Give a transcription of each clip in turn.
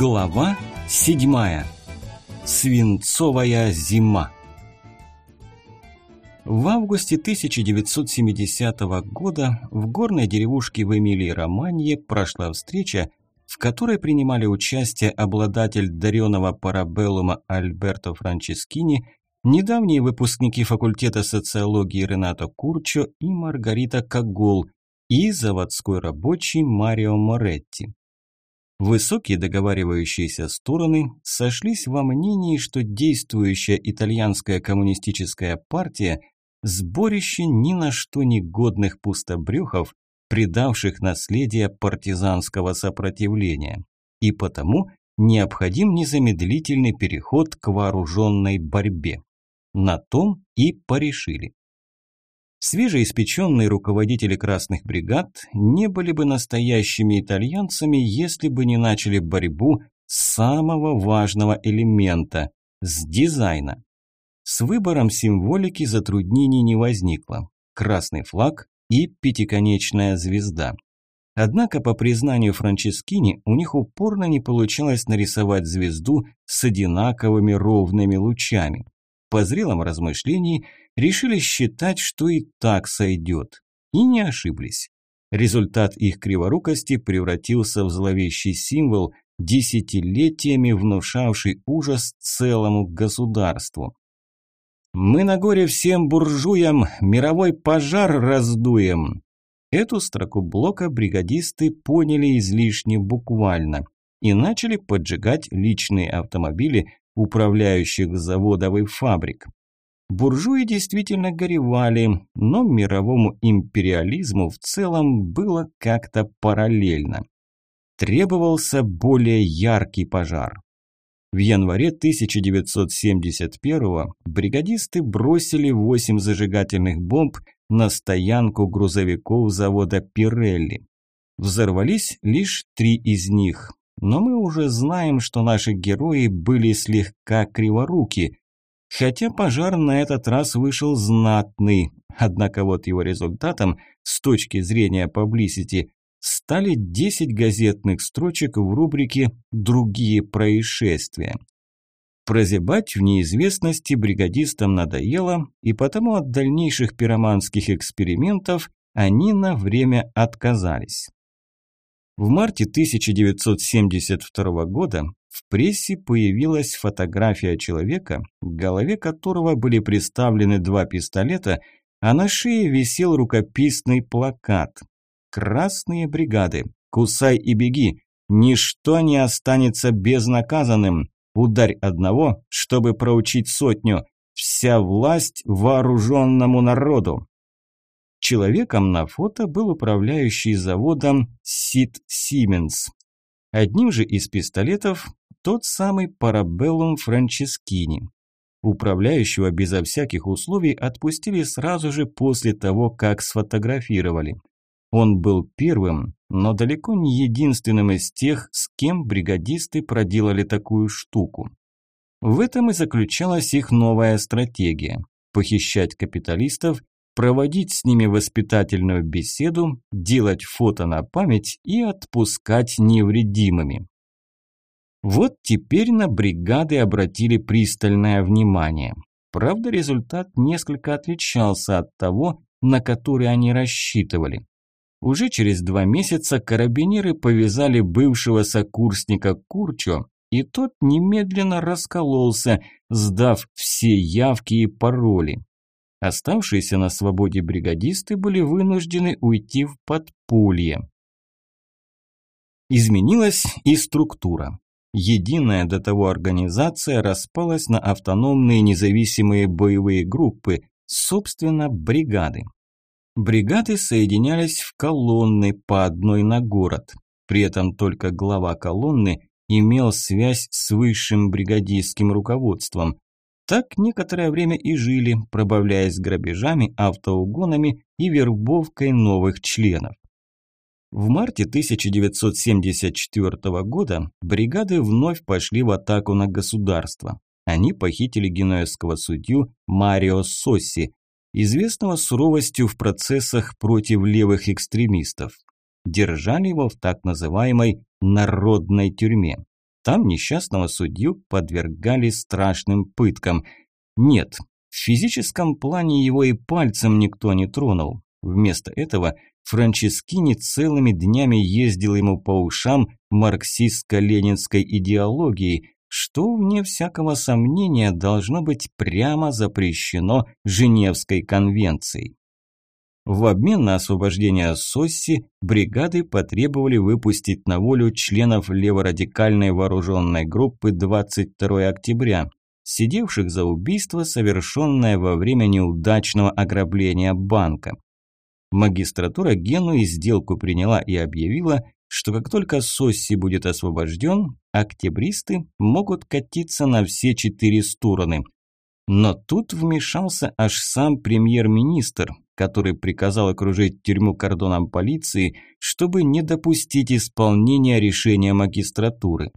Глава седьмая. Свинцовая зима. В августе 1970 года в горной деревушке в Эмилии-Романье прошла встреча, в которой принимали участие обладатель дареного парабеллума Альберто Франческини, недавние выпускники факультета социологии Ренато Курчо и Маргарита Кагул и заводской рабочий Марио Моретти. Высокие договаривающиеся стороны сошлись во мнении, что действующая итальянская коммунистическая партия – сборище ни на что не годных пустобрюхов, предавших наследие партизанского сопротивления. И потому необходим незамедлительный переход к вооруженной борьбе. На том и порешили. Свежеиспеченные руководители красных бригад не были бы настоящими итальянцами, если бы не начали борьбу с самого важного элемента – с дизайна. С выбором символики затруднений не возникло. Красный флаг и пятиконечная звезда. Однако, по признанию Франческини, у них упорно не получалось нарисовать звезду с одинаковыми ровными лучами. По зрелом размышлении – решили считать, что и так сойдет. И не ошиблись. Результат их криворукости превратился в зловещий символ, десятилетиями внушавший ужас целому государству. «Мы на горе всем буржуям мировой пожар раздуем!» Эту строку блока бригадисты поняли излишне буквально и начали поджигать личные автомобили управляющих заводов и фабрик. Буржуи действительно горевали, но мировому империализму в целом было как-то параллельно. Требовался более яркий пожар. В январе 1971-го бригадисты бросили 8 зажигательных бомб на стоянку грузовиков завода Пирелли. Взорвались лишь три из них, но мы уже знаем, что наши герои были слегка криворуки, Хотя пожар на этот раз вышел знатный, однако вот его результатом, с точки зрения паблисити, стали 10 газетных строчек в рубрике «Другие происшествия». Прозябать в неизвестности бригадистам надоело, и потому от дальнейших пироманских экспериментов они на время отказались. В марте 1972 года в прессе появилась фотография человека, к голове которого были приставлены два пистолета, а на шее висел рукописный плакат. «Красные бригады! Кусай и беги! Ничто не останется безнаказанным! Ударь одного, чтобы проучить сотню! Вся власть вооруженному народу!» Человеком на фото был управляющий заводом Сид Сименс. Одним же из пистолетов тот самый Парабеллум Франческини. Управляющего безо всяких условий отпустили сразу же после того, как сфотографировали. Он был первым, но далеко не единственным из тех, с кем бригадисты проделали такую штуку. В этом и заключалась их новая стратегия – похищать капиталистов проводить с ними воспитательную беседу, делать фото на память и отпускать невредимыми. Вот теперь на бригады обратили пристальное внимание. Правда, результат несколько отличался от того, на который они рассчитывали. Уже через два месяца карабинеры повязали бывшего сокурсника Курчо, и тот немедленно раскололся, сдав все явки и пароли. Оставшиеся на свободе бригадисты были вынуждены уйти в подполье. Изменилась и структура. Единая до того организация распалась на автономные независимые боевые группы, собственно, бригады. Бригады соединялись в колонны по одной на город. При этом только глава колонны имел связь с высшим бригадистским руководством, так некоторое время и жили, пробавляясь грабежами, автоугонами и вербовкой новых членов. В марте 1974 года бригады вновь пошли в атаку на государство. Они похитили генуэзского судью Марио Сосси, известного суровостью в процессах против левых экстремистов. Держали его в так называемой «народной тюрьме». Там несчастного судью подвергали страшным пыткам. Нет, в физическом плане его и пальцем никто не тронул. Вместо этого Франческини целыми днями ездил ему по ушам марксистско-ленинской идеологией, что, вне всякого сомнения, должно быть прямо запрещено Женевской конвенцией. В обмен на освобождение Сосси бригады потребовали выпустить на волю членов леворадикальной вооруженной группы 22 октября, сидевших за убийство, совершенное во время неудачного ограбления банка. Магистратура Генуи сделку приняла и объявила, что как только Сосси будет освобожден, октябристы могут катиться на все четыре стороны. Но тут вмешался аж сам премьер-министр, который приказал окружить тюрьму кордоном полиции, чтобы не допустить исполнения решения магистратуры.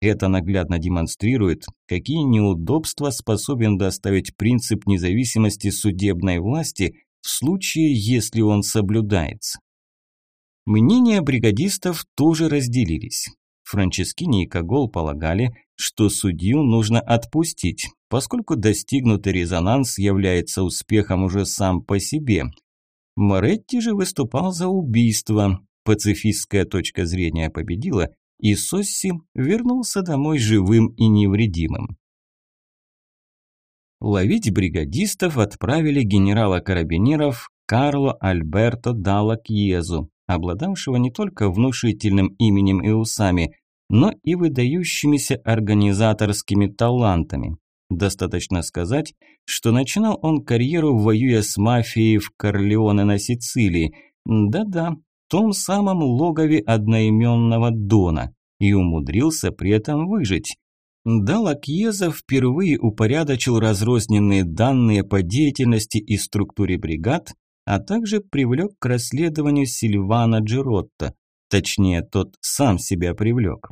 Это наглядно демонстрирует, какие неудобства способен доставить принцип независимости судебной власти – в случае, если он соблюдается. Мнения бригадистов тоже разделились. Франческини и Кагол полагали, что судью нужно отпустить, поскольку достигнутый резонанс является успехом уже сам по себе. Моретти же выступал за убийство, пацифистская точка зрения победила, и Сосси вернулся домой живым и невредимым. Ловить бригадистов отправили генерала карабинеров Карло Альберто Далла Кьезу, обладавшего не только внушительным именем и усами, но и выдающимися организаторскими талантами. Достаточно сказать, что начинал он карьеру, воюя с мафией в Корлеоне на Сицилии, да-да, том самом логове одноименного Дона, и умудрился при этом выжить. Дала Кьеза впервые упорядочил разрозненные данные по деятельности и структуре бригад, а также привлек к расследованию Сильвана Джеротта, точнее, тот сам себя привлек.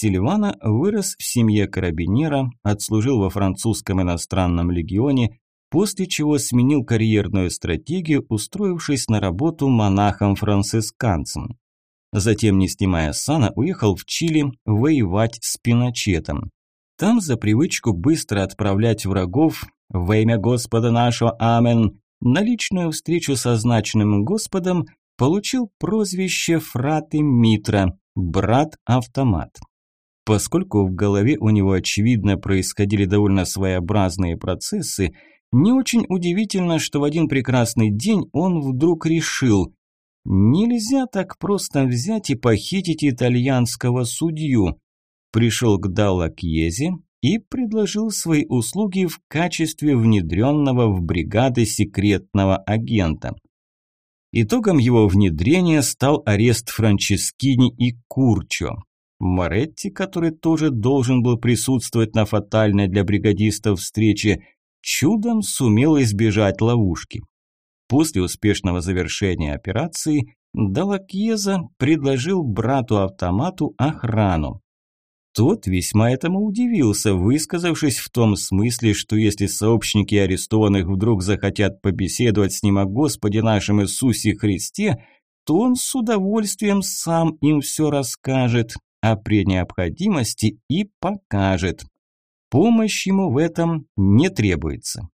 Сильвана вырос в семье карабинера, отслужил во французском иностранном легионе, после чего сменил карьерную стратегию, устроившись на работу монахом-францисканцем. Затем, не снимая сана, уехал в Чили воевать с Пиночетом. Там за привычку быстро отправлять врагов во имя Господа нашего Амен на личную встречу со значенным Господом получил прозвище Фраты Митра, брат-автомат. Поскольку в голове у него очевидно происходили довольно своеобразные процессы, не очень удивительно, что в один прекрасный день он вдруг решил, Нельзя так просто взять и похитить итальянского судью. Пришел к Далла Кьезе и предложил свои услуги в качестве внедренного в бригады секретного агента. Итогом его внедрения стал арест Франческини и Курчо. Моретти, который тоже должен был присутствовать на фатальной для бригадистов встрече, чудом сумел избежать ловушки. После успешного завершения операции Далакьеза предложил брату-автомату охрану. Тот весьма этому удивился, высказавшись в том смысле, что если сообщники арестованных вдруг захотят побеседовать с ним о Господе нашем Иисусе Христе, то он с удовольствием сам им все расскажет, а при необходимости и покажет. Помощь ему в этом не требуется.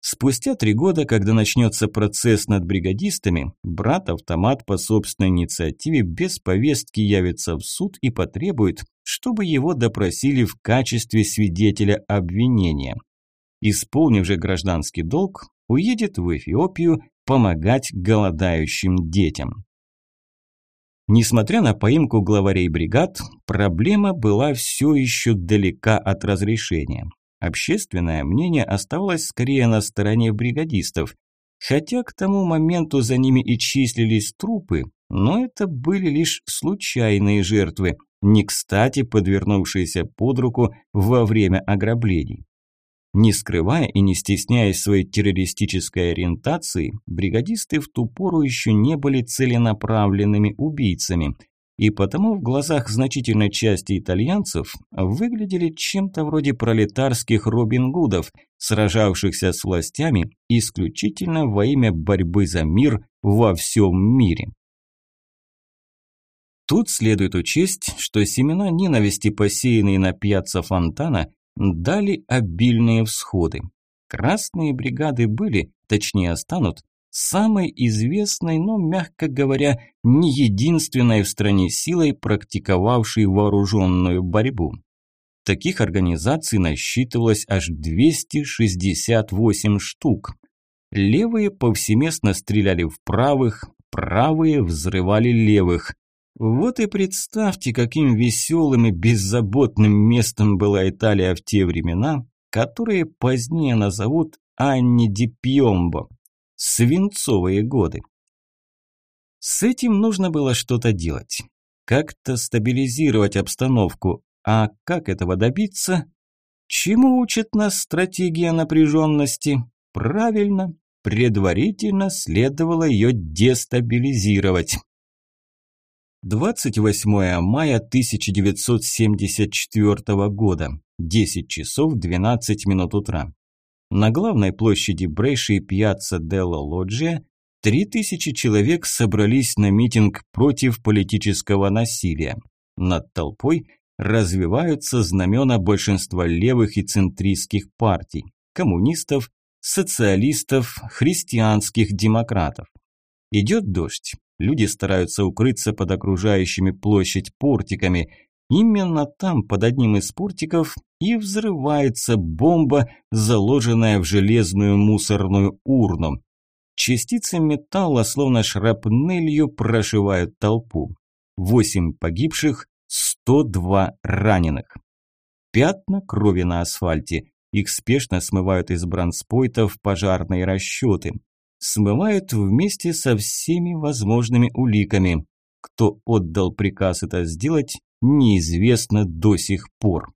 Спустя три года, когда начнется процесс над бригадистами, брат-автомат по собственной инициативе без повестки явится в суд и потребует, чтобы его допросили в качестве свидетеля обвинения. Исполнив же гражданский долг, уедет в Эфиопию помогать голодающим детям. Несмотря на поимку главарей бригад, проблема была все еще далека от разрешения. Общественное мнение оставалось скорее на стороне бригадистов, хотя к тому моменту за ними и числились трупы, но это были лишь случайные жертвы, не кстати подвернувшиеся под руку во время ограблений. Не скрывая и не стесняясь своей террористической ориентации, бригадисты в ту пору еще не были целенаправленными убийцами – и потому в глазах значительной части итальянцев выглядели чем-то вроде пролетарских Робин Гудов, сражавшихся с властями исключительно во имя борьбы за мир во всем мире. Тут следует учесть, что семена ненависти, посеянные на пьяцца Фонтана, дали обильные всходы. Красные бригады были, точнее станут, самой известной, но, мягко говоря, не единственной в стране силой, практиковавшей вооруженную борьбу. Таких организаций насчитывалось аж 268 штук. Левые повсеместно стреляли в правых, правые взрывали левых. Вот и представьте, каким веселым и беззаботным местом была Италия в те времена, которые позднее назовут Анни ди Пьомбо – свинцовые годы. С этим нужно было что-то делать. Как-то стабилизировать обстановку. А как этого добиться? Чему учит нас стратегия напряженности? Правильно, предварительно следовало ее дестабилизировать. 28 мая 1974 года, 10 часов 12 минут утра. На главной площади Брейши и Пьяцца Делла Лоджия 3000 человек собрались на митинг против политического насилия. Над толпой развиваются знамена большинства левых и центристских партий, коммунистов, социалистов, христианских демократов. Идет дождь. Люди стараются укрыться под окружающими площадь портиками. Именно там, под одним из портиков, и взрывается бомба, заложенная в железную мусорную урну. Частицы металла, словно шрапнелью, прошивают толпу. Восемь погибших, 102 раненых. Пятна крови на асфальте. Их спешно смывают из бронспойтов пожарные расчеты. Смывают вместе со всеми возможными уликами. Кто отдал приказ это сделать, неизвестно до сих пор.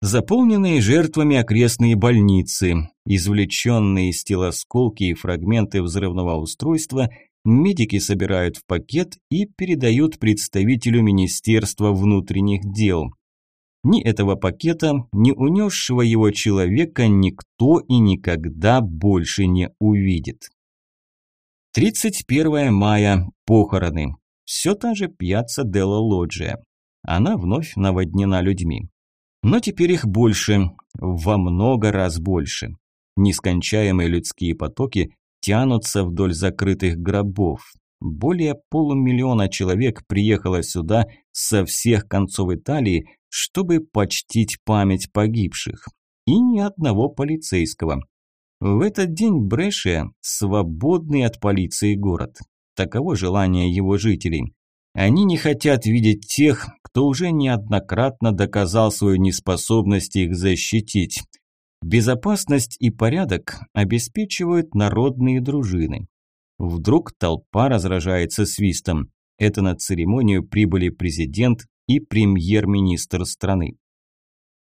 Заполненные жертвами окрестные больницы, извлеченные из тела осколки и фрагменты взрывного устройства, медики собирают в пакет и передают представителю Министерства внутренних дел. Ни этого пакета, ни унесшего его человека никто и никогда больше не увидит. 31 мая. Похороны. Все та же пьяца Делла Лоджия. Она вновь наводнена людьми. Но теперь их больше, во много раз больше. Нескончаемые людские потоки тянутся вдоль закрытых гробов. Более полумиллиона человек приехало сюда со всех концов Италии, чтобы почтить память погибших. И ни одного полицейского. В этот день Брэшия – свободный от полиции город. Таково желание его жителей. Они не хотят видеть тех, кто уже неоднократно доказал свою неспособность их защитить. Безопасность и порядок обеспечивают народные дружины. Вдруг толпа разражается свистом. Это на церемонию прибыли президент и премьер-министр страны.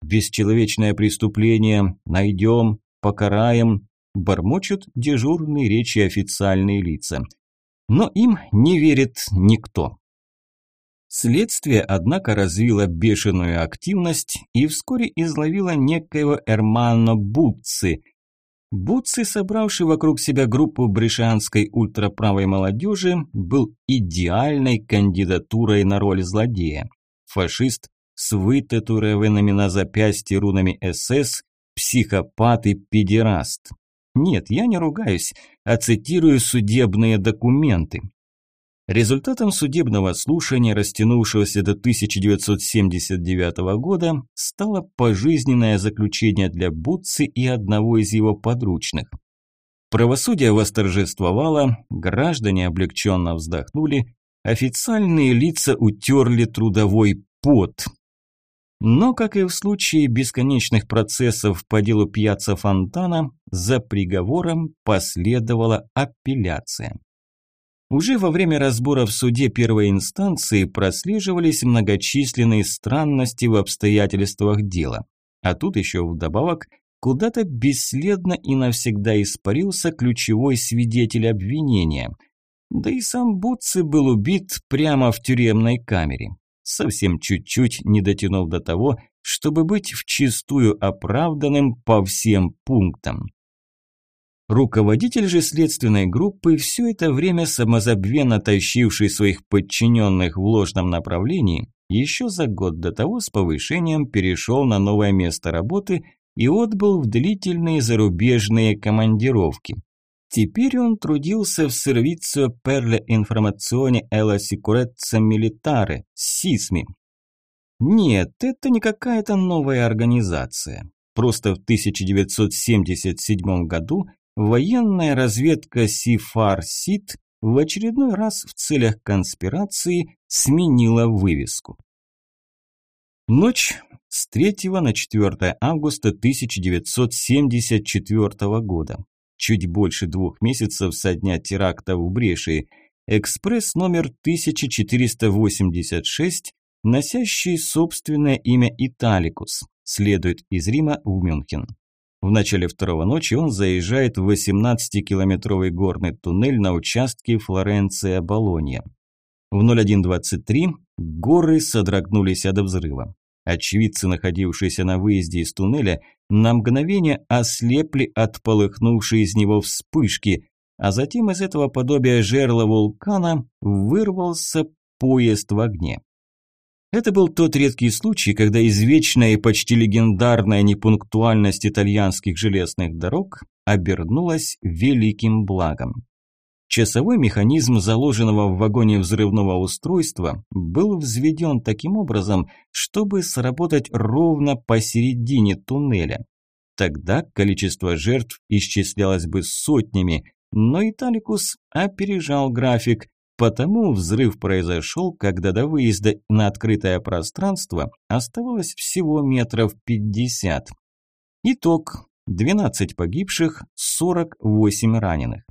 Бесчеловечное преступление найдем, покараем, бормочут дежурные речи официальные лица. Но им не верит никто. Следствие, однако, развило бешеную активность и вскоре изловило некоего Эрмано Буцци. Буцци, собравший вокруг себя группу брешанской ультраправой молодежи, был идеальной кандидатурой на роль злодея. Фашист с вытатуированными на запястье рунами СС, психопат и педераст. Нет, я не ругаюсь, а цитирую судебные документы. Результатом судебного слушания, растянувшегося до 1979 года, стало пожизненное заключение для Бутци и одного из его подручных. Правосудие восторжествовало, граждане облегченно вздохнули, официальные лица утерли трудовой пот. Но, как и в случае бесконечных процессов по делу пьяца Фонтана, за приговором последовала апелляция. Уже во время разбора в суде первой инстанции прослеживались многочисленные странности в обстоятельствах дела. А тут еще вдобавок куда-то бесследно и навсегда испарился ключевой свидетель обвинения. Да и сам Буцци был убит прямо в тюремной камере. Совсем чуть-чуть не дотянув до того, чтобы быть вчистую оправданным по всем пунктам. Руководитель же следственной группы, все это время самозабвенно тащивший своих подчиненных в ложном направлении, еще за год до того с повышением перешел на новое место работы и отбыл в длительные зарубежные командировки. Теперь он трудился в сервицию informazione e la sicurezza militare, СИСМИ. Нет, это не какая-то новая организация. Просто в 1977 году военная разведка Сифар-Сит в очередной раз в целях конспирации сменила вывеску. Ночь с 3 на 4 августа 1974 года. Чуть больше двух месяцев со дня теракта в Брешии. Экспресс номер 1486, носящий собственное имя Италикус, следует из Рима в Мюнхен. В начале второго ночи он заезжает в 18-километровый горный туннель на участке Флоренция-Болонья. В 01.23 горы содрогнулись от взрыва. Очевидцы, находившиеся на выезде из туннеля, на мгновение ослепли от полыхнувшей из него вспышки, а затем из этого подобия жерла вулкана вырвался поезд в огне. Это был тот редкий случай, когда извечная и почти легендарная непунктуальность итальянских железных дорог обернулась великим благом. Часовой механизм заложенного в вагоне взрывного устройства был взведен таким образом, чтобы сработать ровно посередине туннеля. Тогда количество жертв исчислялось бы сотнями, но Италикус опережал график, Потому взрыв произошел, когда до выезда на открытое пространство оставалось всего метров 50. Итог. 12 погибших, 48 раненых.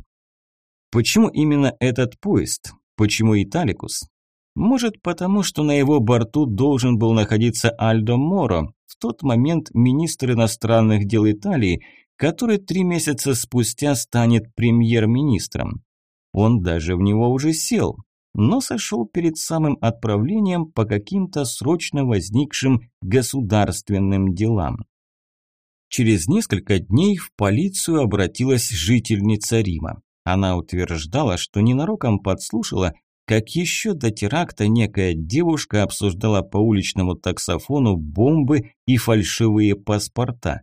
Почему именно этот поезд? Почему Италикус? Может потому, что на его борту должен был находиться Альдо Моро, в тот момент министр иностранных дел Италии, который три месяца спустя станет премьер-министром. Он даже в него уже сел, но сошел перед самым отправлением по каким-то срочно возникшим государственным делам. Через несколько дней в полицию обратилась жительница Рима. Она утверждала, что ненароком подслушала, как еще до теракта некая девушка обсуждала по уличному таксофону бомбы и фальшивые паспорта.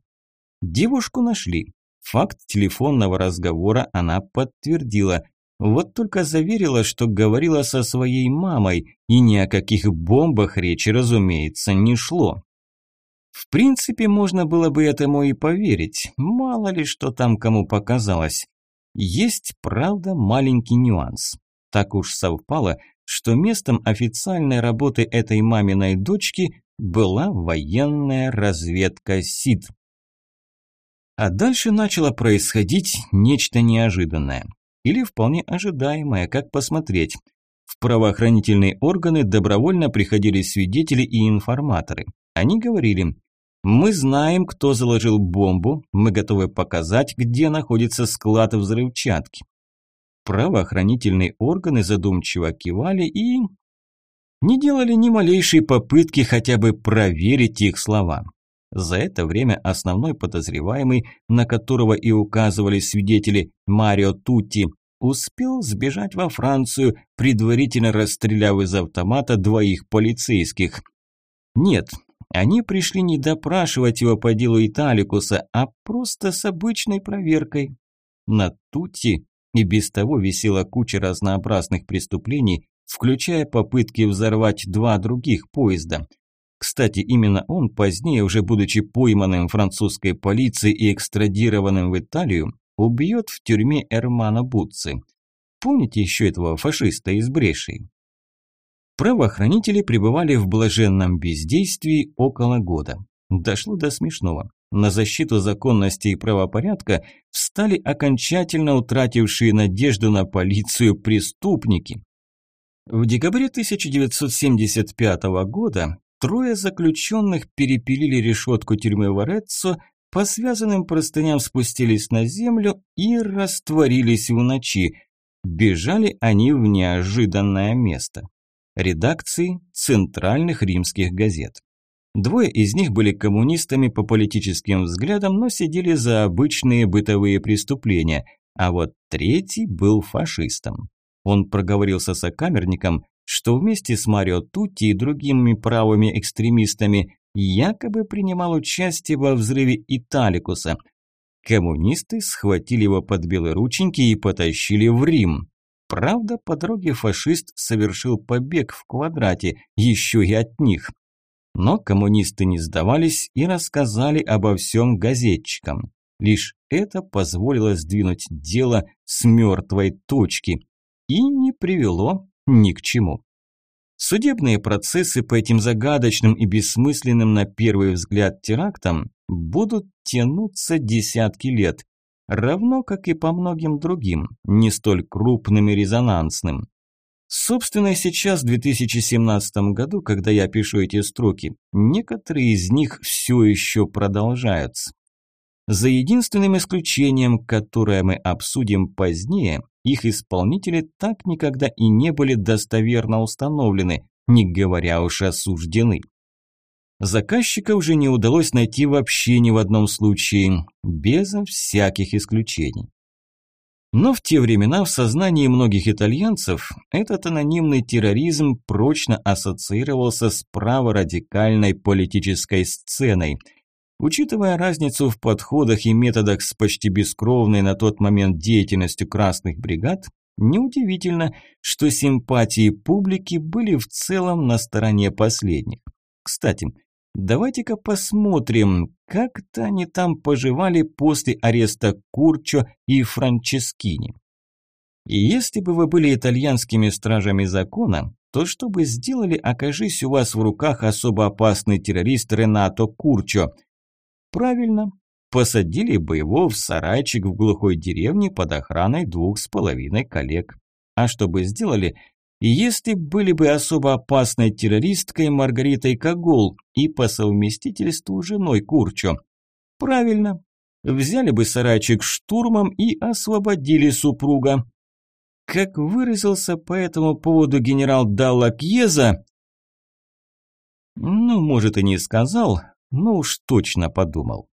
Девушку нашли. Факт телефонного разговора она подтвердила, вот только заверила, что говорила со своей мамой, и ни о каких бомбах речи, разумеется, не шло. В принципе, можно было бы этому и поверить, мало ли что там кому показалось. Есть, правда, маленький нюанс. Так уж совпало, что местом официальной работы этой маминой дочки была военная разведка СИД. А дальше начало происходить нечто неожиданное или вполне ожидаемое, как посмотреть. В правоохранительные органы добровольно приходили свидетели и информаторы. Они говорили, мы знаем, кто заложил бомбу, мы готовы показать, где находится склад взрывчатки. Правоохранительные органы задумчиво кивали и не делали ни малейшей попытки хотя бы проверить их слова. За это время основной подозреваемый, на которого и указывали свидетели Марио Тутти, успел сбежать во Францию, предварительно расстреляв из автомата двоих полицейских. Нет, они пришли не допрашивать его по делу Италикуса, а просто с обычной проверкой. На Тутти и без того висела куча разнообразных преступлений, включая попытки взорвать два других поезда. Кстати, именно он, позднее, уже будучи пойманным французской полицией и экстрадированным в Италию, убьет в тюрьме Эрмана Бутци. Помните еще этого фашиста из Бреши? Правоохранители пребывали в блаженном бездействии около года. Дошло до смешного. На защиту законности и правопорядка встали окончательно утратившие надежду на полицию преступники. В декабре 1975 года Трое заключенных перепилили решетку тюрьмы Вареццо, по связанным простыням спустились на землю и растворились в ночи. Бежали они в неожиданное место. Редакции центральных римских газет. Двое из них были коммунистами по политическим взглядам, но сидели за обычные бытовые преступления, а вот третий был фашистом. Он проговорился сокамерником, что вместе с Марио Тутти и другими правыми экстремистами якобы принимал участие во взрыве Италикуса. Коммунисты схватили его под белые рученьки и потащили в Рим. Правда, по дороге фашист совершил побег в квадрате, еще и от них. Но коммунисты не сдавались и рассказали обо всем газетчикам. Лишь это позволило сдвинуть дело с мертвой точки и не привело ни к чему. Судебные процессы по этим загадочным и бессмысленным на первый взгляд терактам будут тянуться десятки лет, равно как и по многим другим, не столь крупным и резонансным. Собственно, сейчас, в 2017 году, когда я пишу эти строки, некоторые из них все еще продолжаются. За единственным исключением, которое мы обсудим позднее, их исполнители так никогда и не были достоверно установлены, не говоря уж осуждены. Заказчика уже не удалось найти вообще ни в одном случае, без всяких исключений. Но в те времена в сознании многих итальянцев этот анонимный терроризм прочно ассоциировался с праворадикальной политической сценой. Учитывая разницу в подходах и методах с почти бескровной на тот момент деятельностью красных бригад, неудивительно, что симпатии публики были в целом на стороне последних. Кстати, Давайте-ка посмотрим, как-то они там поживали после ареста Курчо и Франческини. И если бы вы были итальянскими стражами закона, то что бы сделали, окажись у вас в руках особо опасный террорист Ренато Курчо? Правильно, посадили бы его в сарайчик в глухой деревне под охраной двух с половиной коллег. А что бы сделали, и если были бы особо опасной террористкой Маргаритой Кагул и по совместительству женой Курчо? Правильно. Взяли бы сарайчик штурмом и освободили супруга. Как выразился по этому поводу генерал Даллакьеза, ну, может и не сказал, но уж точно подумал.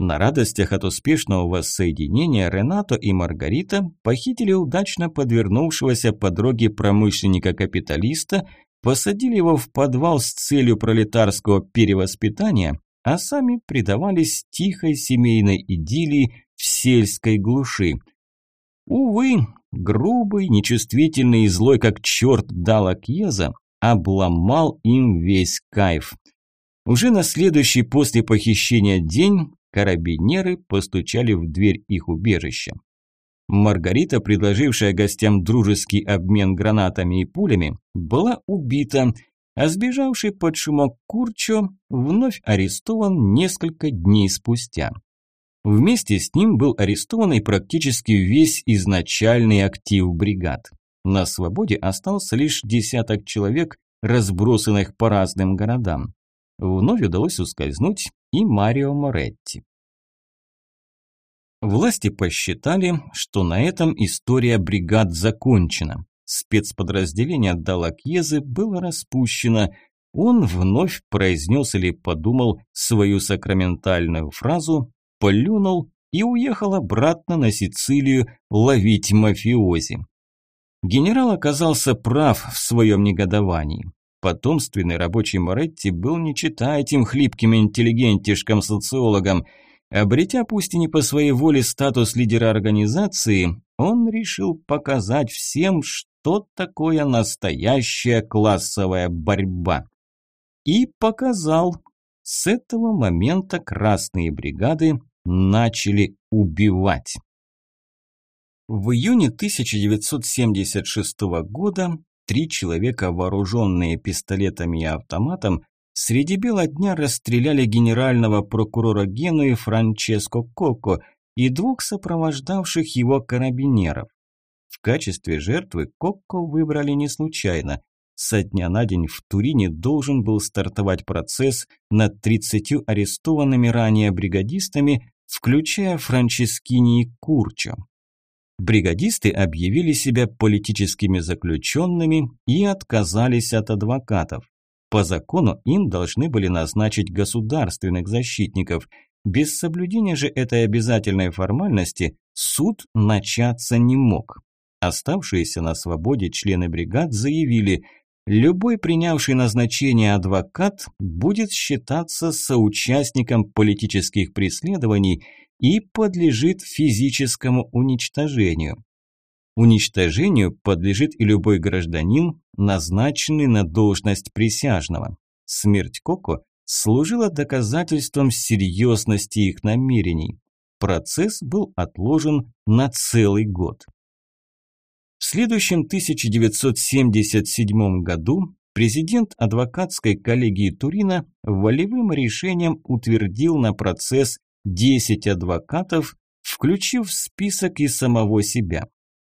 На радостях от успешного воссоединения Ренато и Маргарита похитили удачно подвернувшегося по дороге промышленника-капиталиста, посадили его в подвал с целью пролетарского перевоспитания, а сами предавались тихой семейной идиллии в сельской глуши. Увы, грубый, нечувствительный и злой как черт Далакьеза обломал им весь кайф. Уже на следующий после похищения день Карабинеры постучали в дверь их убежища. Маргарита, предложившая гостям дружеский обмен гранатами и пулями, была убита, а сбежавший под шумок Курчо вновь арестован несколько дней спустя. Вместе с ним был арестован и практически весь изначальный актив бригад. На свободе остался лишь десяток человек, разбросанных по разным городам. Вновь удалось ускользнуть и Марио Моретти. Власти посчитали, что на этом история бригад закончена. Спецподразделение Далакьезы было распущено. Он вновь произнес или подумал свою сакраментальную фразу, плюнул и уехал обратно на Сицилию ловить мафиози. Генерал оказался прав в своем негодовании. Потомственный рабочий Моретти был не чита этим хлипким интеллигентишкам-социологам. Обретя пусть и не по своей воле статус лидера организации, он решил показать всем, что такое настоящая классовая борьба. И показал. С этого момента красные бригады начали убивать. В июне 1976 года Три человека, вооруженные пистолетами и автоматом, среди бела дня расстреляли генерального прокурора Гену Франческо Коко и двух сопровождавших его карабинеров. В качестве жертвы Кокко выбрали не случайно. Со дня на день в Турине должен был стартовать процесс над 30 арестованными ранее бригадистами, включая Франческини и Курчо. Бригадисты объявили себя политическими заключенными и отказались от адвокатов. По закону им должны были назначить государственных защитников. Без соблюдения же этой обязательной формальности суд начаться не мог. Оставшиеся на свободе члены бригад заявили, любой принявший назначение адвокат будет считаться соучастником политических преследований и подлежит физическому уничтожению. Уничтожению подлежит и любой гражданин, назначенный на должность присяжного. Смерть Коко служила доказательством серьезности их намерений. Процесс был отложен на целый год. В следующем 1977 году президент адвокатской коллегии Турина волевым решением утвердил на процесс 10 адвокатов, включив в список и самого себя.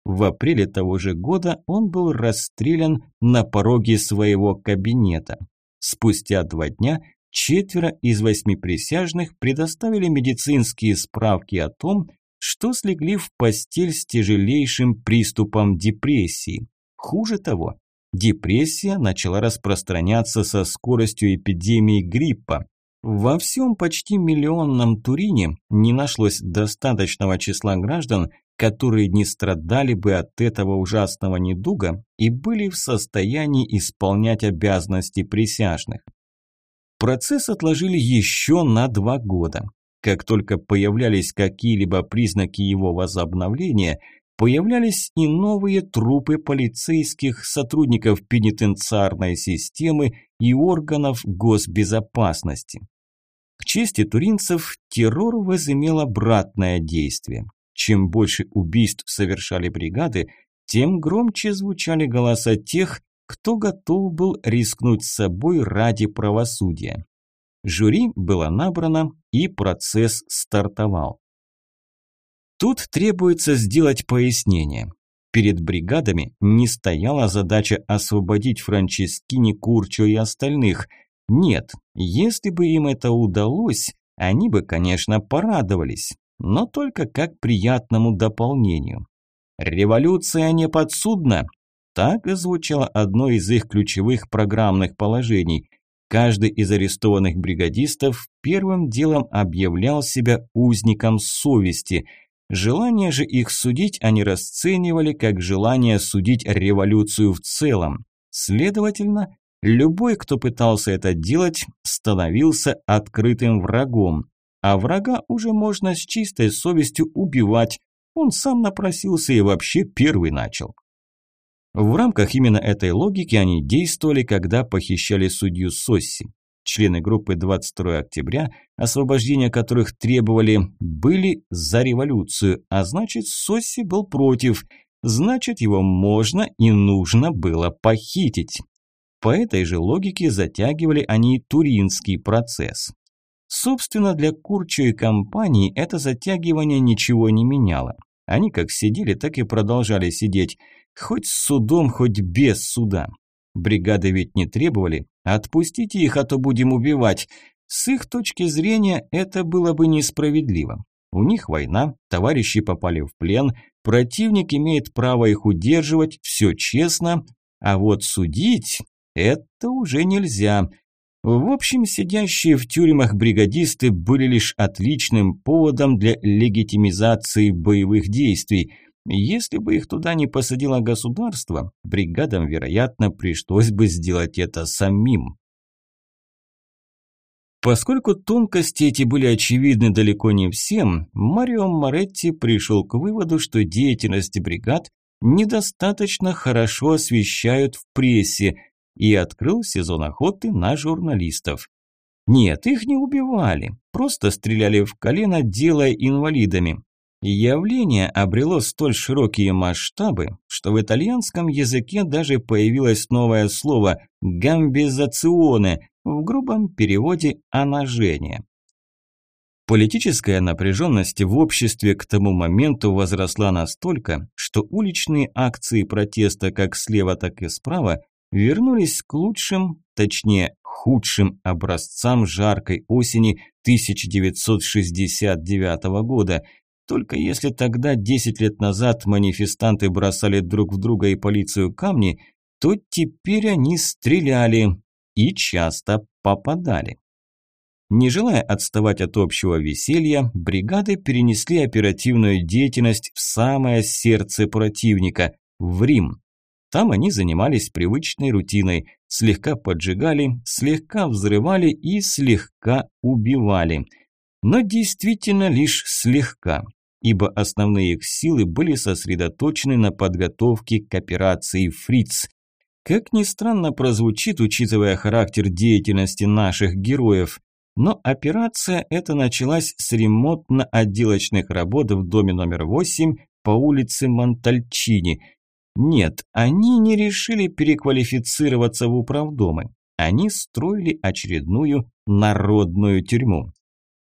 В апреле того же года он был расстрелян на пороге своего кабинета. Спустя два дня четверо из восьми присяжных предоставили медицинские справки о том, что слегли в постель с тяжелейшим приступом депрессии. Хуже того, депрессия начала распространяться со скоростью эпидемии гриппа. Во всем почти миллионном Турине не нашлось достаточного числа граждан, которые не страдали бы от этого ужасного недуга и были в состоянии исполнять обязанности присяжных. Процесс отложили еще на два года. Как только появлялись какие-либо признаки его возобновления, появлялись и новые трупы полицейских, сотрудников пенитенциарной системы и органов госбезопасности. К чести туринцев, террор возымел обратное действие. Чем больше убийств совершали бригады, тем громче звучали голоса тех, кто готов был рискнуть собой ради правосудия. Жюри было набрано, и процесс стартовал. Тут требуется сделать пояснение. Перед бригадами не стояла задача освободить Франческини, Курчо и остальных. Нет, если бы им это удалось, они бы, конечно, порадовались но только как приятному дополнению. «Революция не подсудна!» Так и звучало одно из их ключевых программных положений. Каждый из арестованных бригадистов первым делом объявлял себя узником совести. Желание же их судить они расценивали как желание судить революцию в целом. Следовательно, любой, кто пытался это делать, становился открытым врагом а врага уже можно с чистой совестью убивать. Он сам напросился и вообще первый начал. В рамках именно этой логики они действовали, когда похищали судью Сосси. Члены группы 22 октября, освобождение которых требовали, были за революцию, а значит Сосси был против, значит его можно и нужно было похитить. По этой же логике затягивали они Туринский процесс. Собственно, для Курчу и компании это затягивание ничего не меняло. Они как сидели, так и продолжали сидеть, хоть с судом, хоть без суда. Бригады ведь не требовали, отпустите их, а то будем убивать. С их точки зрения это было бы несправедливо. У них война, товарищи попали в плен, противник имеет право их удерживать, все честно, а вот судить это уже нельзя. В общем, сидящие в тюрьмах бригадисты были лишь отличным поводом для легитимизации боевых действий. Если бы их туда не посадило государство, бригадам, вероятно, пришлось бы сделать это самим. Поскольку тонкости эти были очевидны далеко не всем, Марио Моретти пришел к выводу, что деятельность бригад недостаточно хорошо освещают в прессе – и открыл сезон охоты на журналистов. Нет, их не убивали, просто стреляли в колено, делая инвалидами. Явление обрело столь широкие масштабы, что в итальянском языке даже появилось новое слово «гамбизационе», в грубом переводе «оножение». Политическая напряженность в обществе к тому моменту возросла настолько, что уличные акции протеста как слева, так и справа вернулись к лучшим, точнее худшим образцам жаркой осени 1969 года. Только если тогда, 10 лет назад, манифестанты бросали друг в друга и полицию камни, то теперь они стреляли. и часто попадали. Не желая отставать от общего веселья, бригады перенесли оперативную деятельность в самое сердце противника – в Рим. Там они занимались привычной рутиной, слегка поджигали, слегка взрывали и слегка убивали. Но действительно лишь слегка, ибо основные их силы были сосредоточены на подготовке к операции «Фриц». Как ни странно прозвучит, учитывая характер деятельности наших героев, но операция эта началась с ремонтно-отделочных работ в доме номер 8 по улице Монтальчини. Нет, они не решили переквалифицироваться в управдомы. Они строили очередную народную тюрьму.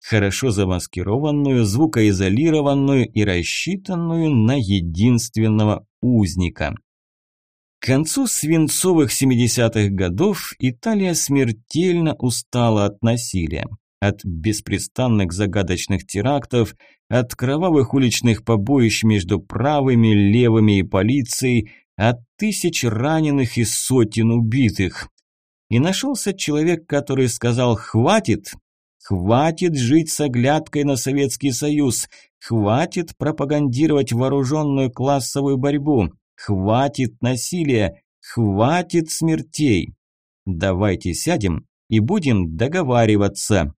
Хорошо замаскированную, звукоизолированную и рассчитанную на единственного узника. К концу свинцовых 70-х годов Италия смертельно устала от насилия. От беспрестанных загадочных терактов, от кровавых уличных побоищ между правыми, левыми и полицией, от тысяч раненых и сотен убитых. И нашелся человек, который сказал «хватит», Хватит жить с оглядкой на Советский Союз. Хватит пропагандировать вооруженную классовую борьбу. Хватит насилия, хватит смертей. Давайте сядем и будем договариваться.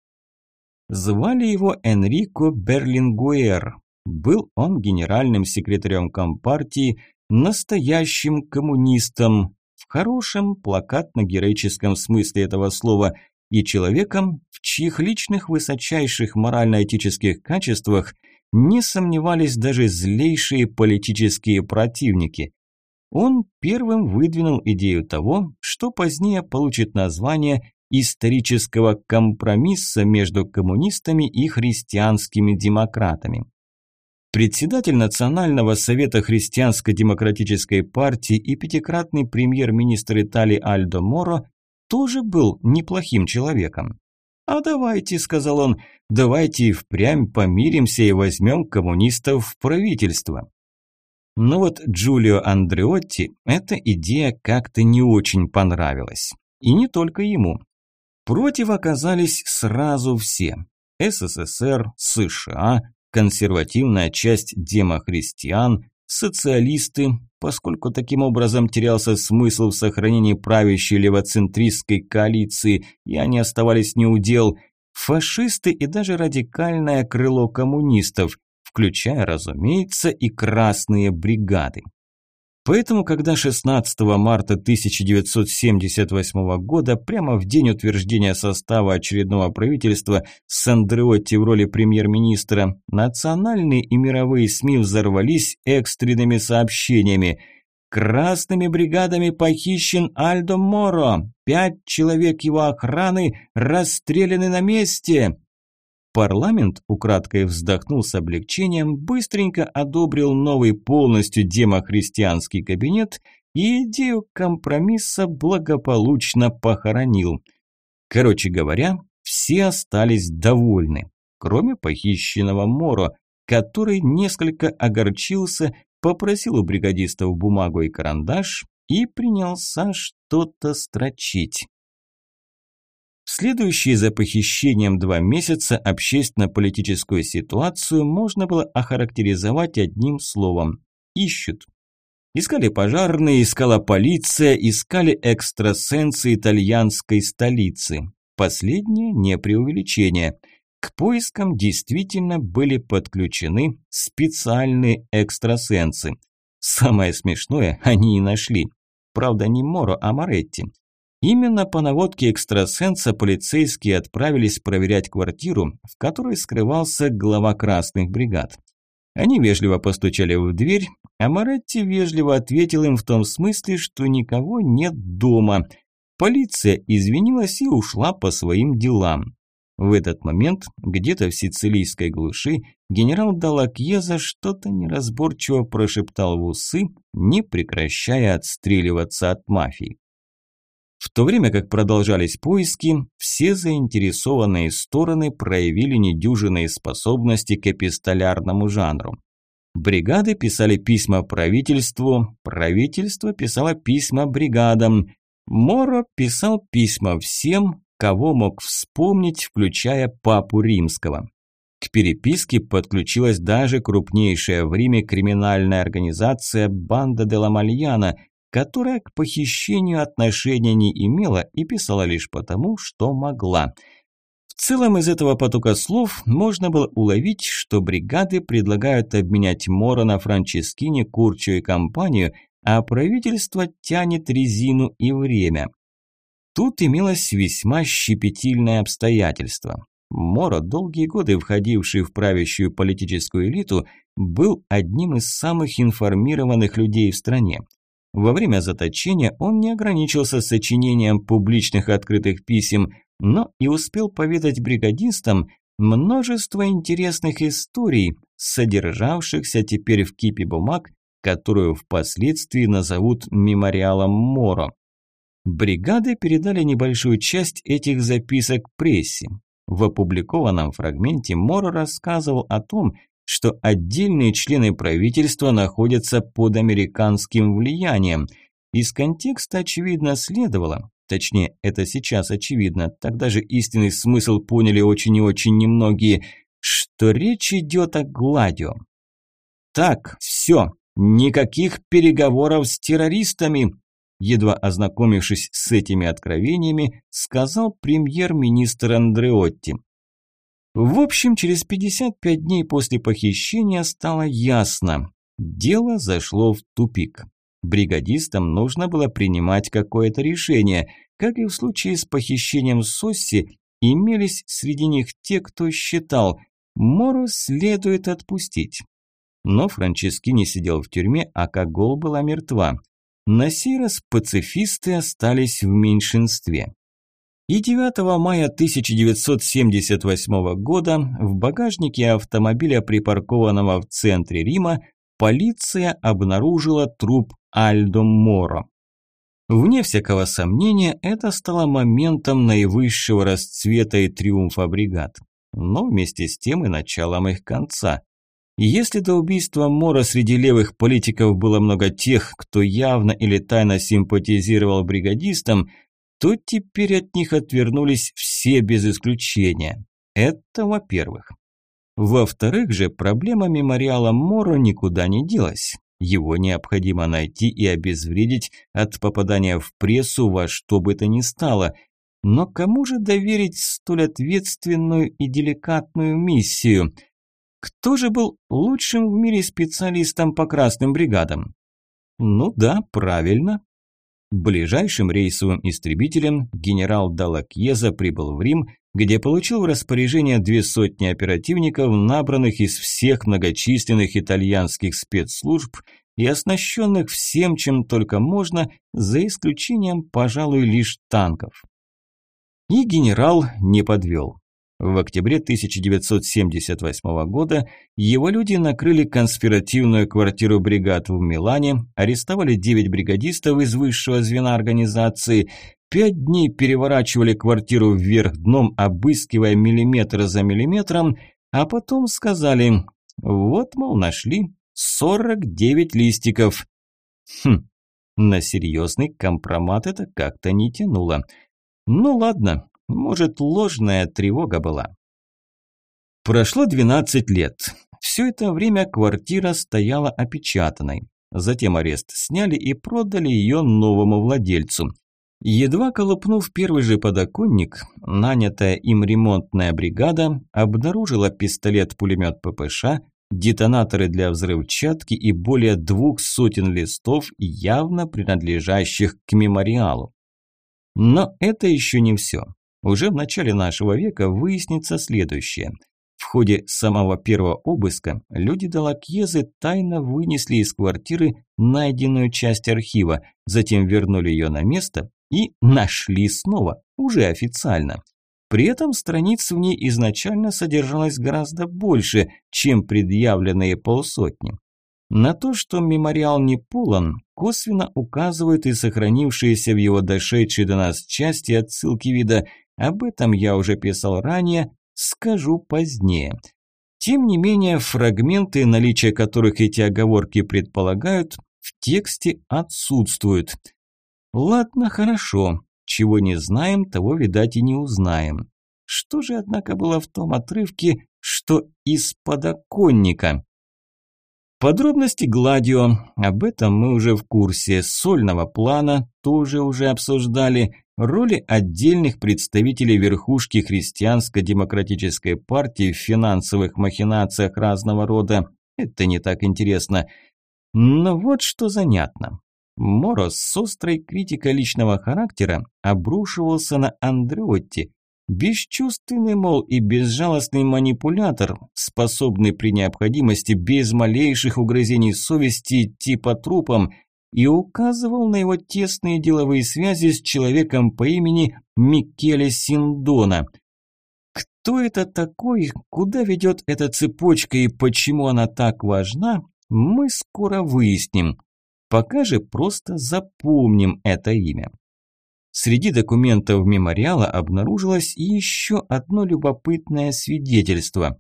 Звали его Энрико Берлингуэр. Был он генеральным секретарем Компартии, настоящим коммунистом, в хорошем плакатно-героическом смысле этого слова, и человеком, в чьих личных высочайших морально-этических качествах – не сомневались даже злейшие политические противники. Он первым выдвинул идею того, что позднее получит название исторического компромисса между коммунистами и христианскими демократами. Председатель Национального совета христианско-демократической партии и пятикратный премьер-министр Италии Альдо Моро тоже был неплохим человеком. «А давайте», – сказал он, – «давайте впрямь помиримся и возьмем коммунистов в правительство». Но вот Джулио Андреотти эта идея как-то не очень понравилась. И не только ему. Против оказались сразу все. СССР, США, консервативная часть демохристиан, социалисты, поскольку таким образом терялся смысл в сохранении правящей левоцентристской коалиции, и они оставались неудел, фашисты и даже радикальное крыло коммунистов, включая, разумеется, и красные бригады. Поэтому, когда 16 марта 1978 года, прямо в день утверждения состава очередного правительства с Андреотти в роли премьер-министра, национальные и мировые СМИ взорвались экстренными сообщениями. Красными бригадами похищен Альдо Моро. Пять человек его охраны расстреляны на месте. Парламент, украдкой вздохнул с облегчением, быстренько одобрил новый полностью демохристианский кабинет и идею компромисса благополучно похоронил. Короче говоря, все остались довольны, кроме похищенного Моро, который несколько огорчился, попросил у бригадистов бумагу и карандаш и принялся что-то строчить. Следующие за похищением два месяца общественно-политическую ситуацию можно было охарактеризовать одним словом – ищут. Искали пожарные, искала полиция, искали экстрасенсы итальянской столицы. Последнее не преувеличение. К поискам действительно были подключены специальные экстрасенсы. Самое смешное они и нашли. Правда, не Моро, а Моретти. Именно по наводке экстрасенса полицейские отправились проверять квартиру, в которой скрывался глава красных бригад. Они вежливо постучали в дверь, а Моретти вежливо ответил им в том смысле, что никого нет дома. Полиция извинилась и ушла по своим делам. В этот момент, где-то в сицилийской глуши, генерал Далакьеза что-то неразборчиво прошептал в усы, не прекращая отстреливаться от мафии. В то время как продолжались поиски, все заинтересованные стороны проявили недюжинные способности к эпистолярному жанру. Бригады писали письма правительству, правительство писало письма бригадам, Моро писал письма всем, кого мог вспомнить, включая папу римского. К переписке подключилась даже крупнейшая в Риме криминальная организация «Банда де ла Мальяна», которая к похищению отношения не имела и писала лишь потому, что могла. В целом из этого потока слов можно было уловить, что бригады предлагают обменять Мора на Франческини, Курчу и компанию, а правительство тянет резину и время. Тут имелось весьма щепетильное обстоятельство. Моро, долгие годы входивший в правящую политическую элиту, был одним из самых информированных людей в стране. Во время заточения он не ограничился сочинением публичных открытых писем, но и успел поведать бригадистам множество интересных историй, содержавшихся теперь в кипе бумаг, которую впоследствии назовут мемориалом Моро. Бригады передали небольшую часть этих записок прессе. В опубликованном фрагменте Моро рассказывал о том, что отдельные члены правительства находятся под американским влиянием. Из контекста очевидно следовало, точнее это сейчас очевидно, тогда же истинный смысл поняли очень и очень немногие, что речь идет о Гладио. Так, все, никаких переговоров с террористами, едва ознакомившись с этими откровениями, сказал премьер-министр Андреотти. В общем, через 55 дней после похищения стало ясно. Дело зашло в тупик. Бригадистам нужно было принимать какое-то решение. Как и в случае с похищением Сосси, имелись среди них те, кто считал, Мору следует отпустить. Но Франческини сидел в тюрьме, а Кагол была мертва. На сей раз пацифисты остались в меньшинстве. И 9 мая 1978 года в багажнике автомобиля, припаркованного в центре Рима, полиция обнаружила труп Альдо Моро. Вне всякого сомнения, это стало моментом наивысшего расцвета и триумфа бригад. Но вместе с тем и началом их конца. Если до убийства Мора среди левых политиков было много тех, кто явно или тайно симпатизировал бригадистам, то теперь от них отвернулись все без исключения. Это во-первых. Во-вторых же, проблема мемориала Моро никуда не делась. Его необходимо найти и обезвредить от попадания в прессу во что бы то ни стало. Но кому же доверить столь ответственную и деликатную миссию? Кто же был лучшим в мире специалистом по красным бригадам? Ну да, правильно, Ближайшим рейсовым истребителем генерал Далакьеза прибыл в Рим, где получил в распоряжение две сотни оперативников, набранных из всех многочисленных итальянских спецслужб и оснащенных всем, чем только можно, за исключением, пожалуй, лишь танков. И генерал не подвел. В октябре 1978 года его люди накрыли конспиративную квартиру бригад в Милане, арестовали 9 бригадистов из высшего звена организации, пять дней переворачивали квартиру вверх дном, обыскивая миллиметр за миллиметром, а потом сказали «Вот, мол, нашли 49 листиков». Хм, на серьезный компромат это как-то не тянуло. Ну ладно, может, ложная тревога была. Прошло 12 лет. Все это время квартира стояла опечатанной. Затем арест сняли и продали ее новому владельцу. Едва колупнув первый же подоконник, нанятая им ремонтная бригада обнаружила пистолет-пулемет ППШ, детонаторы для взрывчатки и более двух сотен листов, явно принадлежащих к мемориалу. Но это еще не все. Уже в начале нашего века выяснится следующее. В ходе самого первого обыска люди Далакьезы тайно вынесли из квартиры найденную часть архива, затем вернули ее на место и нашли снова, уже официально. При этом страниц в ней изначально содержалось гораздо больше, чем предъявленные полсотни. На то, что мемориал не полон, косвенно указывают и сохранившиеся в его дошедшей до нас части отсылки вида – об этом я уже писал ранее, скажу позднее. Тем не менее, фрагменты, наличие которых эти оговорки предполагают, в тексте отсутствуют. Ладно, хорошо. Чего не знаем, того, видать, и не узнаем. Что же, однако, было в том отрывке, что из подоконника? Подробности Гладио, об этом мы уже в курсе, сольного плана тоже уже обсуждали, роли отдельных представителей верхушки христианско-демократической партии в финансовых махинациях разного рода, это не так интересно. Но вот что занятно. Морос с острой критикой личного характера обрушивался на Андреотти, Бесчувственный, мол, и безжалостный манипулятор, способный при необходимости без малейших угрызений совести идти по трупам, и указывал на его тесные деловые связи с человеком по имени Микеле Синдона. Кто это такой, куда ведет эта цепочка и почему она так важна, мы скоро выясним. Пока же просто запомним это имя. Среди документов мемориала обнаружилось еще одно любопытное свидетельство.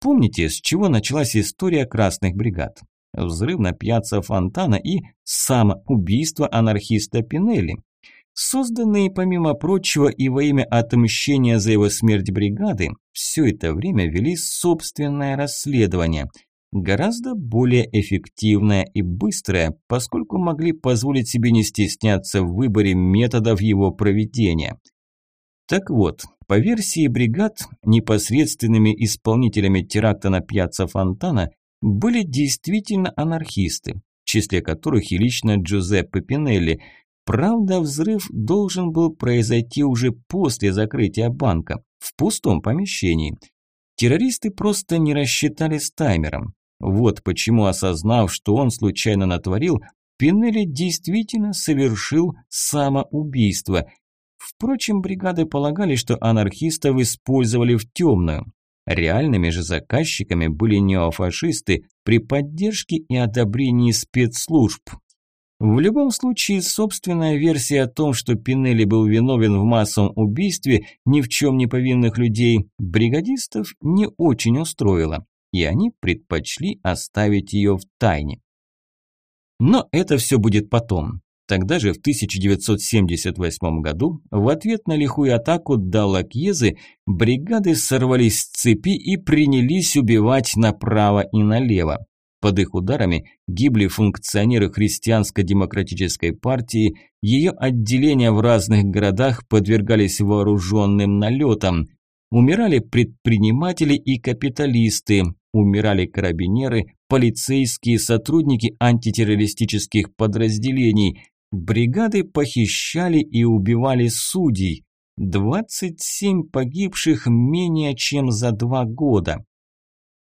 Помните, с чего началась история красных бригад? Взрыв на пьяцца Фонтана и самоубийство анархиста Пинелли. Созданные, помимо прочего, и во имя отмщения за его смерть бригады, все это время вели собственное расследование – гораздо более эффективная и быстрая, поскольку могли позволить себе не стесняться в выборе методов его проведения. Так вот, по версии бригад, непосредственными исполнителями теракта на пьяцца Фонтана были действительно анархисты, в числе которых и лично Джузеппе Пинелли. Правда, взрыв должен был произойти уже после закрытия банка, в пустом помещении. Террористы просто не рассчитали с таймером. Вот почему, осознав, что он случайно натворил, Пинелли действительно совершил самоубийство. Впрочем, бригады полагали, что анархистов использовали в темную. Реальными же заказчиками были неофашисты при поддержке и одобрении спецслужб. В любом случае, собственная версия о том, что Пинелли был виновен в массовом убийстве ни в чем не повинных людей, бригадистов не очень устроила и они предпочли оставить ее в тайне. Но это все будет потом. Тогда же, в 1978 году, в ответ на лихую атаку Далакьезы, бригады сорвались с цепи и принялись убивать направо и налево. Под их ударами гибли функционеры христианско-демократической партии, ее отделения в разных городах подвергались вооруженным налетам. Умирали предприниматели и капиталисты, умирали карабинеры, полицейские сотрудники антитеррористических подразделений. Бригады похищали и убивали судей. 27 погибших менее чем за два года.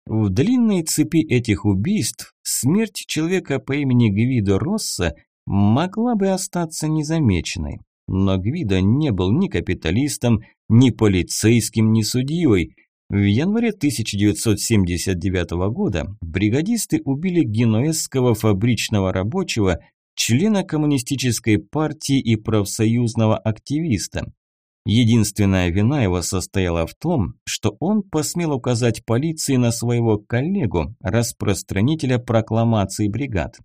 В длинной цепи этих убийств смерть человека по имени Гвидо Росса могла бы остаться незамеченной. Но Гвидо не был ни капиталистом, ни полицейским, ни судьей. В январе 1979 года бригадисты убили генуэзского фабричного рабочего, члена коммунистической партии и профсоюзного активиста. Единственная вина его состояла в том, что он посмел указать полиции на своего коллегу, распространителя прокламаций бригад.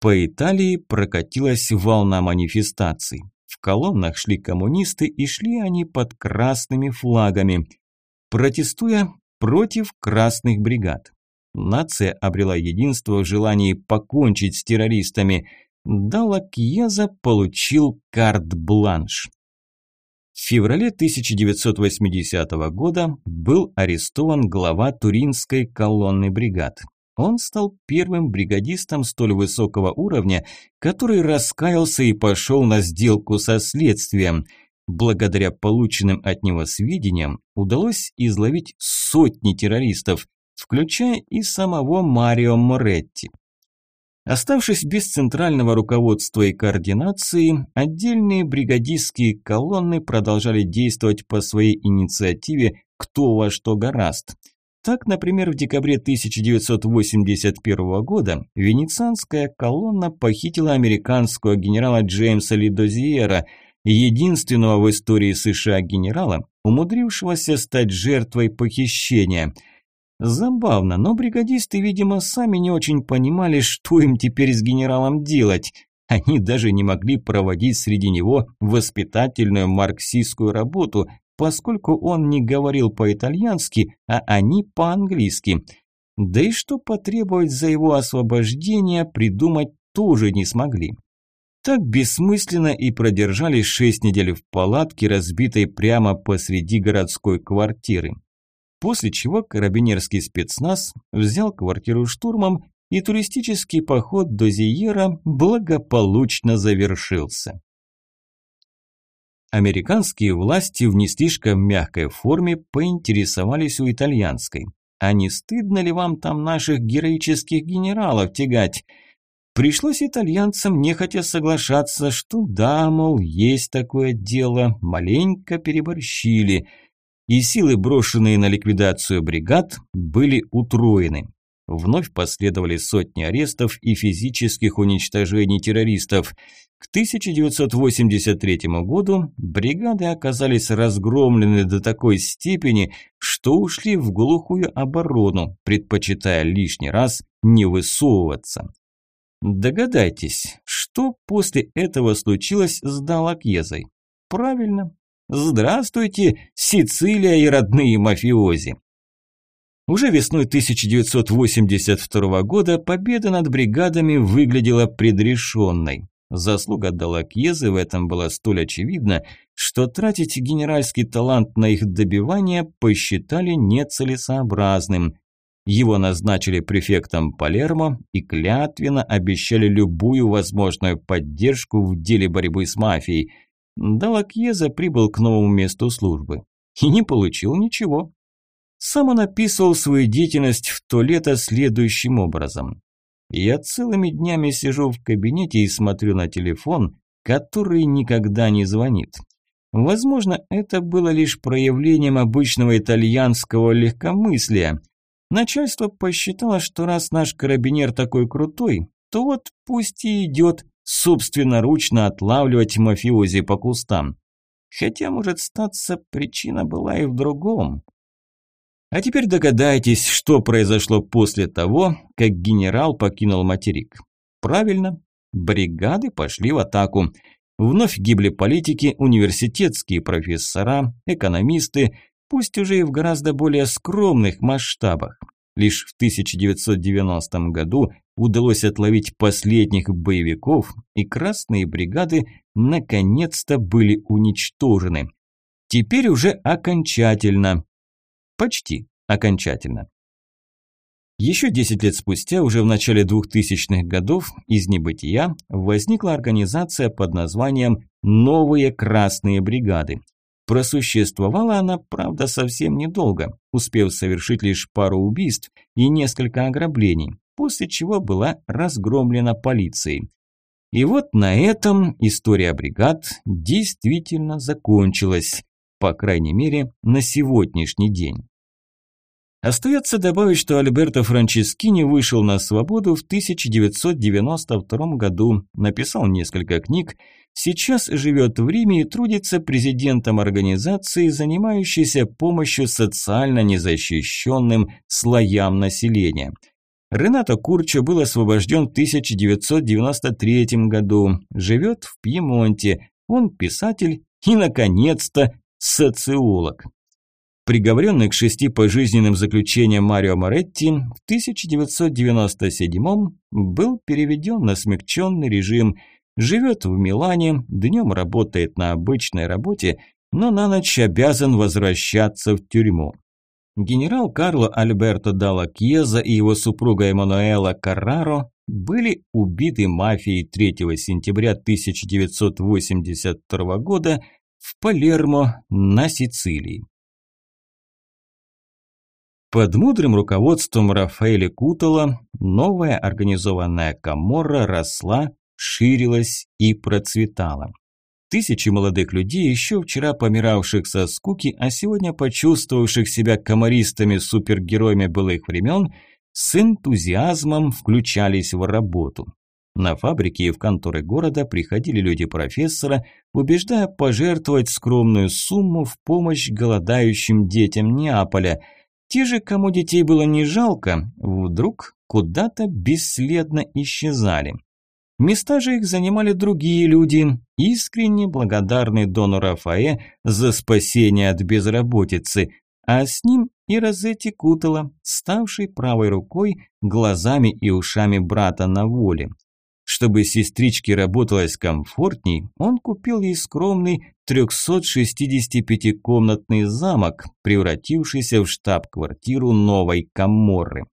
По Италии прокатилась волна манифестаций. В колоннах шли коммунисты и шли они под красными флагами – протестуя против красных бригад. Нация обрела единство в желании покончить с террористами. Дала Кьеза получил карт-бланш. В феврале 1980 года был арестован глава Туринской колонны бригад. Он стал первым бригадистом столь высокого уровня, который раскаялся и пошел на сделку со следствием – Благодаря полученным от него сведениям удалось изловить сотни террористов, включая и самого Марио Моретти. Оставшись без центрального руководства и координации, отдельные бригадистские колонны продолжали действовать по своей инициативе кто во что гораст. Так, например, в декабре 1981 года венецианская колонна похитила американского генерала Джеймса Лидозиера – единственного в истории США генерала, умудрившегося стать жертвой похищения. Забавно, но бригадисты, видимо, сами не очень понимали, что им теперь с генералом делать. Они даже не могли проводить среди него воспитательную марксистскую работу, поскольку он не говорил по-итальянски, а они по-английски. Да и что потребовать за его освобождение, придумать тоже не смогли. Так бессмысленно и продержались шесть недель в палатке, разбитой прямо посреди городской квартиры. После чего карабинерский спецназ взял квартиру штурмом, и туристический поход до Зиера благополучно завершился. Американские власти в не слишком мягкой форме поинтересовались у итальянской. А не стыдно ли вам там наших героических генералов тягать? Пришлось итальянцам нехотя соглашаться, что да, мол, есть такое дело, маленько переборщили. И силы, брошенные на ликвидацию бригад, были утроены. Вновь последовали сотни арестов и физических уничтожений террористов. К 1983 году бригады оказались разгромлены до такой степени, что ушли в глухую оборону, предпочитая лишний раз не высовываться. Догадайтесь, что после этого случилось с Далакьезой? Правильно. Здравствуйте, Сицилия и родные мафиози. Уже весной 1982 года победа над бригадами выглядела предрешенной. Заслуга Далакьезы в этом была столь очевидна, что тратить генеральский талант на их добивание посчитали нецелесообразным. Его назначили префектом Палермо и клятвенно обещали любую возможную поддержку в деле борьбы с мафией. Далакьеза прибыл к новому месту службы и не получил ничего. Сам он описывал свою деятельность в то лето следующим образом. «Я целыми днями сижу в кабинете и смотрю на телефон, который никогда не звонит. Возможно, это было лишь проявлением обычного итальянского легкомыслия. Начальство посчитало, что раз наш карабинер такой крутой, то вот пусть и идет собственноручно отлавливать мафиози по кустам. Хотя, может статься, причина была и в другом. А теперь догадайтесь, что произошло после того, как генерал покинул материк. Правильно, бригады пошли в атаку. Вновь гибли политики, университетские профессора, экономисты, пусть уже и в гораздо более скромных масштабах. Лишь в 1990 году удалось отловить последних боевиков, и красные бригады наконец-то были уничтожены. Теперь уже окончательно, Почти окончательно. Еще 10 лет спустя, уже в начале 2000-х годов, из небытия возникла организация под названием «Новые Красные бригады». Просуществовала она, правда, совсем недолго, успев совершить лишь пару убийств и несколько ограблений, после чего была разгромлена полицией. И вот на этом история бригад действительно закончилась по крайней мере, на сегодняшний день. Остается добавить, что Альберто Франческини вышел на свободу в 1992 году, написал несколько книг, сейчас живет в Риме и трудится президентом организации, занимающейся помощью социально незащищенным слоям населения. Ренато Курчо был освобожден в 1993 году, живет в Пьемонте, он писатель и, наконец-то, социолог. Приговоренный к шести пожизненным заключениям Марио Моретти в 1997 был переведен на смягченный режим, живет в Милане, днем работает на обычной работе, но на ночь обязан возвращаться в тюрьму. Генерал Карло Альберто Далла Кьеза и его супруга Эммануэла Карраро были убиты мафией 3 сентября 1982 года в Палермо на Сицилии. Под мудрым руководством Рафаэля Кутала новая организованная Каморра росла, ширилась и процветала. Тысячи молодых людей, еще вчера помиравших со скуки, а сегодня почувствовавших себя комаристами-супергероями былых времен, с энтузиазмом включались в работу. На фабрики и в конторы города приходили люди профессора, убеждая пожертвовать скромную сумму в помощь голодающим детям Неаполя. Те же, кому детей было не жалко, вдруг куда-то бесследно исчезали. Места же их занимали другие люди, искренне благодарные Дону Рафае за спасение от безработицы, а с ним и Розетти Кутала, ставший правой рукой, глазами и ушами брата на воле. Чтобы сестричке работалось комфортней, он купил ей скромный 365-комнатный замок, превратившийся в штаб-квартиру новой Каморры.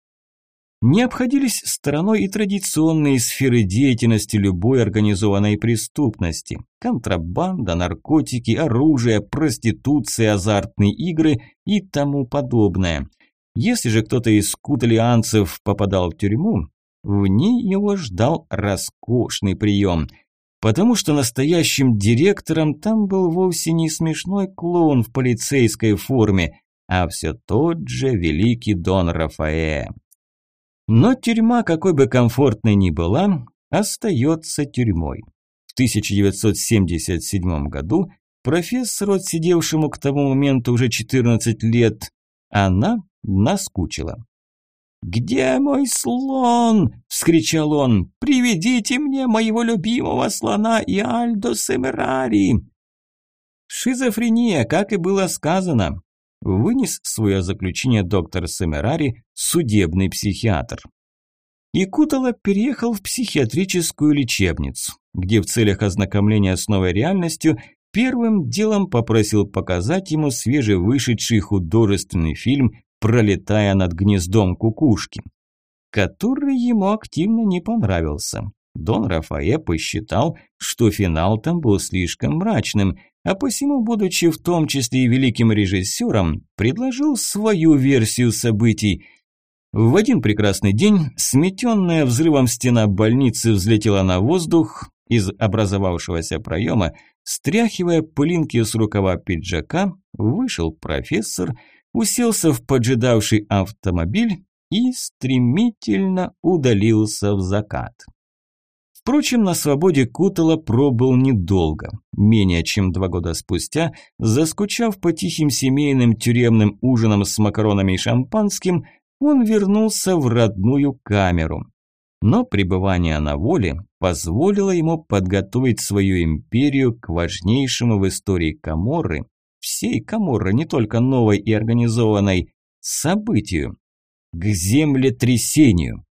Не обходились стороной и традиционные сферы деятельности любой организованной преступности. Контрабанда, наркотики, оружие, проституция, азартные игры и тому подобное. Если же кто-то из куталианцев попадал в тюрьму, в ней его ждал роскошный прием. Потому что настоящим директором там был вовсе не смешной клоун в полицейской форме, а все тот же великий Дон Рафаэ. Но тюрьма, какой бы комфортной ни была, остается тюрьмой. В 1977 году профессору, отсидевшему к тому моменту уже 14 лет, она наскучила. «Где мой слон?» – вскричал он. «Приведите мне моего любимого слона Иальдо Семерари!» Шизофрения, как и было сказано вынес свое заключение доктор Семерари, судебный психиатр. И Кутала переехал в психиатрическую лечебницу, где в целях ознакомления с новой реальностью первым делом попросил показать ему свежевышедший художественный фильм «Пролетая над гнездом кукушки», который ему активно не понравился. Дон Рафаэ посчитал, что финал там был слишком мрачным – а посему, будучи в том числе и великим режиссером, предложил свою версию событий. В один прекрасный день сметенная взрывом стена больницы взлетела на воздух из образовавшегося проема, стряхивая пылинки с рукава пиджака, вышел профессор, уселся в поджидавший автомобиль и стремительно удалился в закат. Впрочем, на свободе Кутала пробыл недолго. Менее чем два года спустя, заскучав по тихим семейным тюремным ужинам с макаронами и шампанским, он вернулся в родную камеру. Но пребывание на воле позволило ему подготовить свою империю к важнейшему в истории Каморры, всей Каморры, не только новой и организованной, событию – к землетрясению.